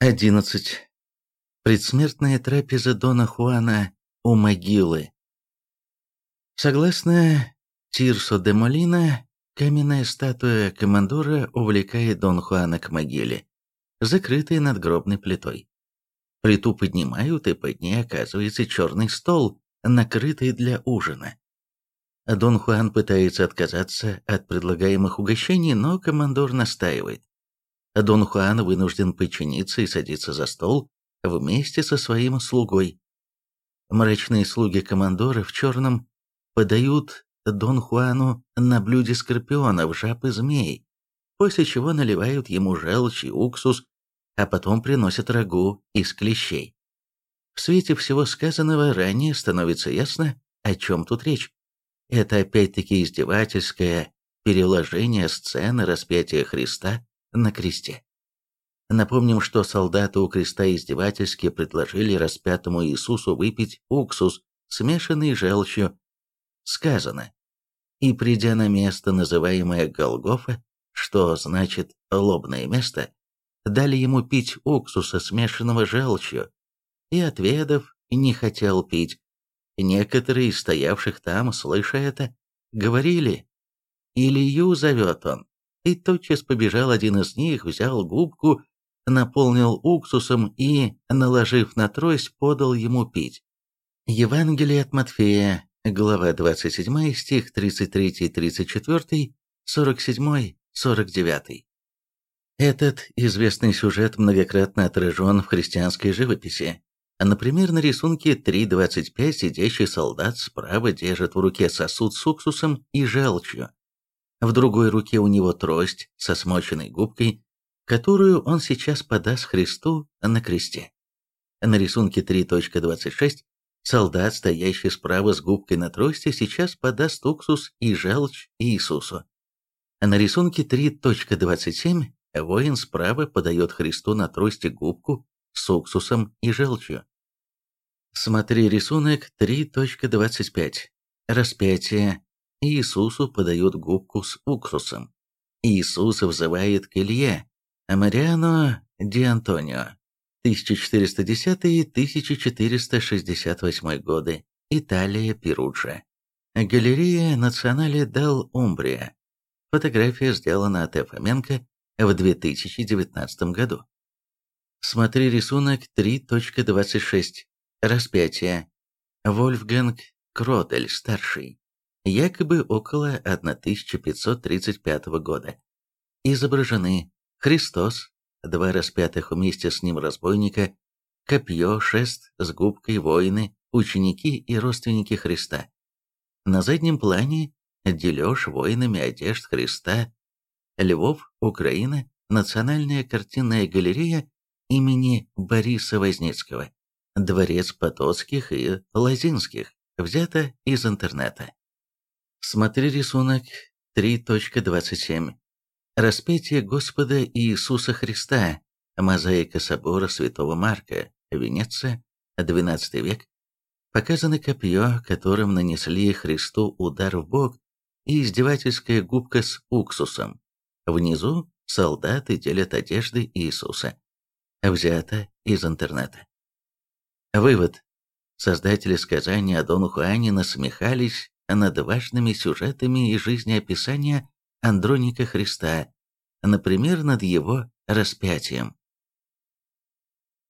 11. Предсмертная трапеза Дона Хуана у могилы. Согласно Тирсо де Молина, каменная статуя командора увлекает Дон Хуана к могиле, закрытой надгробной плитой. Плиту поднимают, и под ней оказывается черный стол, накрытый для ужина. Дон Хуан пытается отказаться от предлагаемых угощений, но командор настаивает. Дон Хуан вынужден подчиниться и садиться за стол вместе со своим слугой. Мрачные слуги командора в черном подают Дон Хуану на блюде скорпионов, жаб и змей, после чего наливают ему желчь и уксус, а потом приносят рагу из клещей. В свете всего сказанного ранее становится ясно, о чем тут речь. Это опять-таки издевательское переложение сцены распятия Христа на кресте. Напомним, что солдаты у креста издевательски предложили распятому Иисусу выпить уксус, смешанный желчью. Сказано, «И придя на место, называемое Голгофа, что значит «лобное место», дали ему пить уксуса, смешанного желчью, и, отведав, не хотел пить. Некоторые из стоявших там, слыша это, говорили, «Илью зовет он». И тотчас побежал один из них, взял губку, наполнил уксусом и, наложив на трость, подал ему пить. Евангелие от Матфея, глава 27, стих 33-34, 47-49. Этот известный сюжет многократно отражен в христианской живописи. Например, на рисунке 3.25 сидящий солдат справа держит в руке сосуд с уксусом и желчью. В другой руке у него трость со смоченной губкой, которую он сейчас подаст Христу на кресте. На рисунке 3.26 солдат, стоящий справа с губкой на трости, сейчас подаст уксус и желчь Иисусу. На рисунке 3.27 воин справа подает Христу на трости губку с уксусом и желчью. Смотри рисунок 3.25. Распятие Иисусу подают губку с уксусом. Иисус взывает к Илье, Мариано Ди Антонио, 1410-1468 годы, Италия, Перуджа. Галерея Национале дел Умбрия. Фотография сделана от Фоменко в 2019 году. Смотри рисунок 3.26. Распятие. Вольфганг Кродель, старший якобы около 1535 года. Изображены Христос, два распятых вместе с ним разбойника, копье, шест с губкой, воины, ученики и родственники Христа. На заднем плане дележ воинами одежд Христа, Львов, Украина, Национальная картинная галерея имени Бориса Возницкого, Дворец Потоцких и Лозинских, взято из интернета. Смотри рисунок 3.27. Распятие Господа Иисуса Христа. Мозаика собора Святого Марка. Венеция. XII век. Показано копье, которым нанесли Христу удар в бок, и издевательская губка с уксусом. Внизу солдаты делят одежды Иисуса. Взято из интернета. Вывод. Создатели сказания о Дону Хуане насмехались над важными сюжетами и жизнеописания Андроника Христа, например, над его распятием.